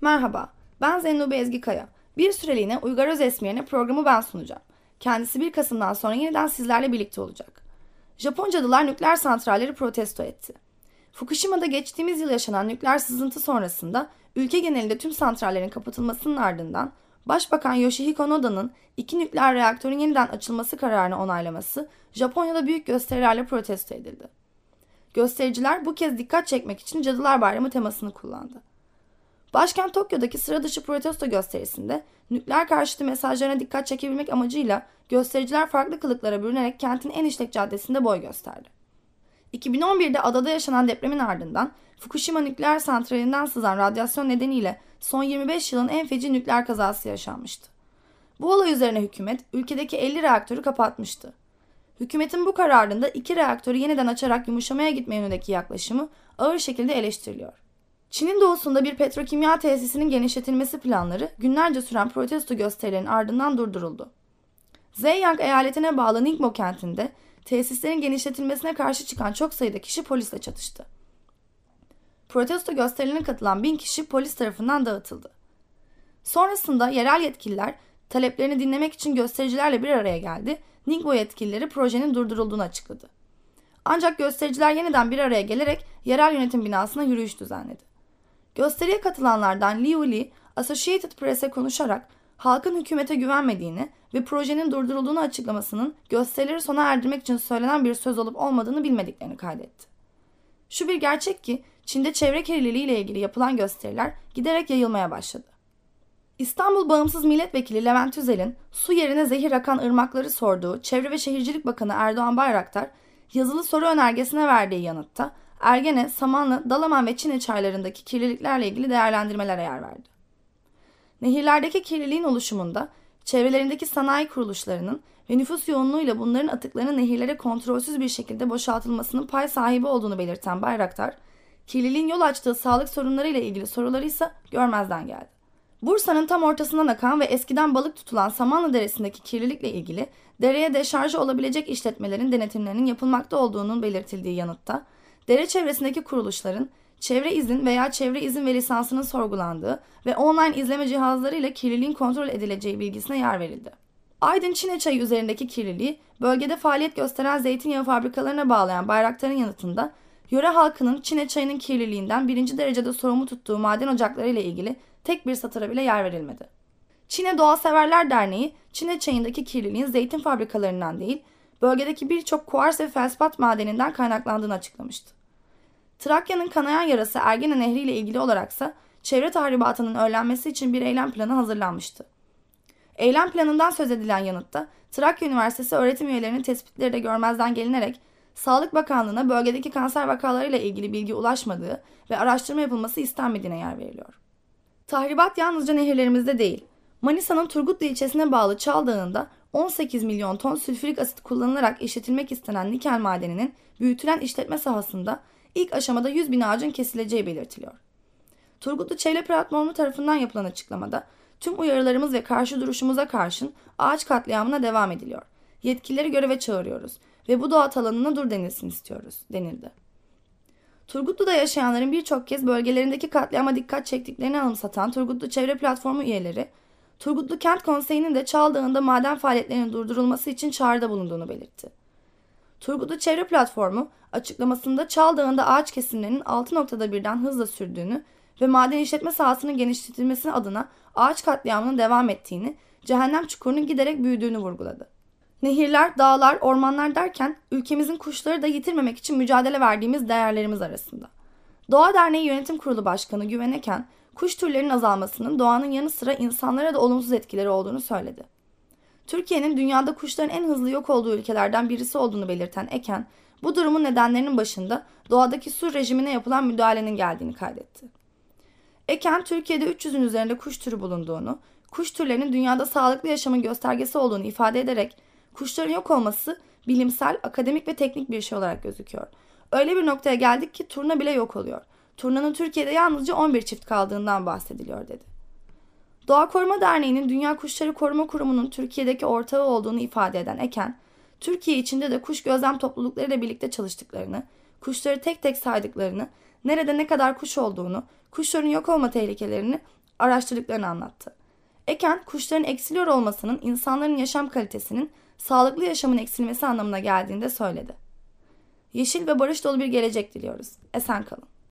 Merhaba, ben Zennube Ezgi Kaya. Bir süreliğine Uygar Özesmi programı ben sunacağım. Kendisi 1 Kasım'dan sonra yeniden sizlerle birlikte olacak. Japon cadılar nükleer santralleri protesto etti. Fukushima'da geçtiğimiz yıl yaşanan nükleer sızıntı sonrasında ülke genelinde tüm santrallerin kapatılmasının ardından Başbakan Yoshihiko Noda'nın iki nükleer reaktörün yeniden açılması kararını onaylaması Japonya'da büyük gösterilerle protesto edildi. Göstericiler bu kez dikkat çekmek için Cadılar Bayramı temasını kullandı. Başkent Tokyo'daki sıra dışı protesto gösterisinde nükleer karşıtı mesajlarına dikkat çekebilmek amacıyla göstericiler farklı kılıklara bürünerek kentin en işlek caddesinde boy gösterdi. 2011'de adada yaşanan depremin ardından Fukushima nükleer santralinden sızan radyasyon nedeniyle son 25 yılın en feci nükleer kazası yaşanmıştı. Bu olay üzerine hükümet ülkedeki 50 reaktörü kapatmıştı. Hükümetin bu kararında iki reaktörü yeniden açarak yumuşamaya gitme yönündeki yaklaşımı ağır şekilde eleştiriliyor. Çin'in doğusunda bir petrokimya tesisinin genişletilmesi planları günlerce süren protesto gösterilerinin ardından durduruldu. Zhejiang eyaletine bağlı Ningbo kentinde tesislerin genişletilmesine karşı çıkan çok sayıda kişi polisle çatıştı. Protesto gösterilerine katılan bin kişi polis tarafından dağıtıldı. Sonrasında yerel yetkililer taleplerini dinlemek için göstericilerle bir araya geldi, Ningbo yetkilileri projenin durdurulduğunu açıkladı. Ancak göstericiler yeniden bir araya gelerek yerel yönetim binasına yürüyüş düzenledi. Gösteriye katılanlardan Liu Li, Associated Press'e konuşarak halkın hükümete güvenmediğini ve projenin durdurulduğunu açıklamasının gösterileri sona erdirmek için söylenen bir söz olup olmadığını bilmediklerini kaydetti. Şu bir gerçek ki Çin'de çevre kirliliği ile ilgili yapılan gösteriler giderek yayılmaya başladı. İstanbul Bağımsız Milletvekili Levent Üzel'in su yerine zehir akan ırmakları sorduğu Çevre ve Şehircilik Bakanı Erdoğan Bayraktar yazılı soru önergesine verdiği yanıtta Ergene, Samanlı, Dalaman ve Çine çaylarındaki kirliliklerle ilgili değerlendirmelere yer verdi. Nehirlerdeki kirliliğin oluşumunda çevrelerindeki sanayi kuruluşlarının ve nüfus yoğunluğuyla bunların atıklarının nehirlere kontrolsüz bir şekilde boşaltılmasının pay sahibi olduğunu belirten Bayraktar, kirliliğin yol açtığı sağlık sorunlarıyla ilgili soruları ise görmezden geldi. Bursa'nın tam ortasından akan ve eskiden balık tutulan Samanlı Deresi'ndeki kirlilikle ilgili dereye deşarjı olabilecek işletmelerin denetimlerinin yapılmakta olduğunun belirtildiği yanıtta, dere çevresindeki kuruluşların çevre izin veya çevre izin ve lisansının sorgulandığı ve online izleme cihazları ile kirliliğin kontrol edileceği bilgisine yer verildi. Aydın Çine çayı üzerindeki kirliliği bölgede faaliyet gösteren zeytinyağı fabrikalarına bağlayan Bayraktar'ın yanıtında yöre halkının Çine çayının kirliliğinden birinci derecede sorumlu tuttuğu maden ocakları ile ilgili tek bir satıra bile yer verilmedi. Çin'e Doğa Severler Derneği, Çin'e çayındaki kirliliğin zeytin fabrikalarından değil, bölgedeki birçok kuars ve felspat madeninden kaynaklandığını açıklamıştı. Trakya'nın kanayan yarası Ergene Nehri ile ilgili olaraksa çevre tahribatının önlenmesi için bir eylem planı hazırlanmıştı. Eylem planından söz edilen yanıtta Trakya Üniversitesi öğretim üyelerinin tespitleri de görmezden gelinerek Sağlık Bakanlığı'na bölgedeki kanser vakalarıyla ilgili bilgi ulaşmadığı ve araştırma yapılması istenmediğine yer veriliyor. Tahribat yalnızca nehirlerimizde değil, Manisa'nın Turgutlu ilçesine bağlı Çal Dağı'nda 18 milyon ton sülfürik asit kullanılarak işletilmek istenen nikel madeninin büyütülen işletme sahasında ilk aşamada 100 bin ağacın kesileceği belirtiliyor. Turgutlu Çevre Platformu tarafından yapılan açıklamada tüm uyarılarımız ve karşı duruşumuza karşın ağaç katliamına devam ediliyor. Yetkilileri göreve çağırıyoruz ve bu doğa alanına dur denilsin istiyoruz denildi. Turgutlu'da yaşayanların birçok kez bölgelerindeki katliama dikkat çektiklerini anımsatan Turgutlu Çevre Platformu üyeleri, Turgutlu Kent Konseyi'nin de Çal Dağı'nda maden faaliyetlerinin durdurulması için çağrıda bulunduğunu belirtti. Turgutlu Çevre Platformu açıklamasında Çal Dağı'nda ağaç kesimlerinin 6 noktada birden hızla sürdüğünü ve maden işletme sahasının genişletilmesi adına ağaç katliamının devam ettiğini, cehennem çukurunun giderek büyüdüğünü vurguladı. Nehirler, dağlar, ormanlar derken ülkemizin kuşları da yitirmemek için mücadele verdiğimiz değerlerimiz arasında. Doğa Derneği Yönetim Kurulu Başkanı Güveneken, kuş türlerinin azalmasının doğanın yanı sıra insanlara da olumsuz etkileri olduğunu söyledi. Türkiye'nin dünyada kuşların en hızlı yok olduğu ülkelerden birisi olduğunu belirten Eken, bu durumun nedenlerinin başında doğadaki su rejimine yapılan müdahalenin geldiğini kaydetti. Eken, Türkiye'de 300'ün üzerinde kuş türü bulunduğunu, kuş türlerinin dünyada sağlıklı yaşamın göstergesi olduğunu ifade ederek kuşların yok olması bilimsel, akademik ve teknik bir şey olarak gözüküyor. Öyle bir noktaya geldik ki turna bile yok oluyor. Turnanın Türkiye'de yalnızca 11 çift kaldığından bahsediliyor dedi. Doğa Koruma Derneği'nin Dünya Kuşları Koruma Kurumu'nun Türkiye'deki ortağı olduğunu ifade eden Eken, Türkiye içinde de kuş gözlem topluluklarıyla birlikte çalıştıklarını, kuşları tek tek saydıklarını, nerede ne kadar kuş olduğunu, kuşların yok olma tehlikelerini araştırdıklarını anlattı. Eken, kuşların eksiliyor olmasının insanların yaşam kalitesinin sağlıklı yaşamın eksilmesi anlamına geldiğini de söyledi. Yeşil ve barış dolu bir gelecek diliyoruz. Esen kalın.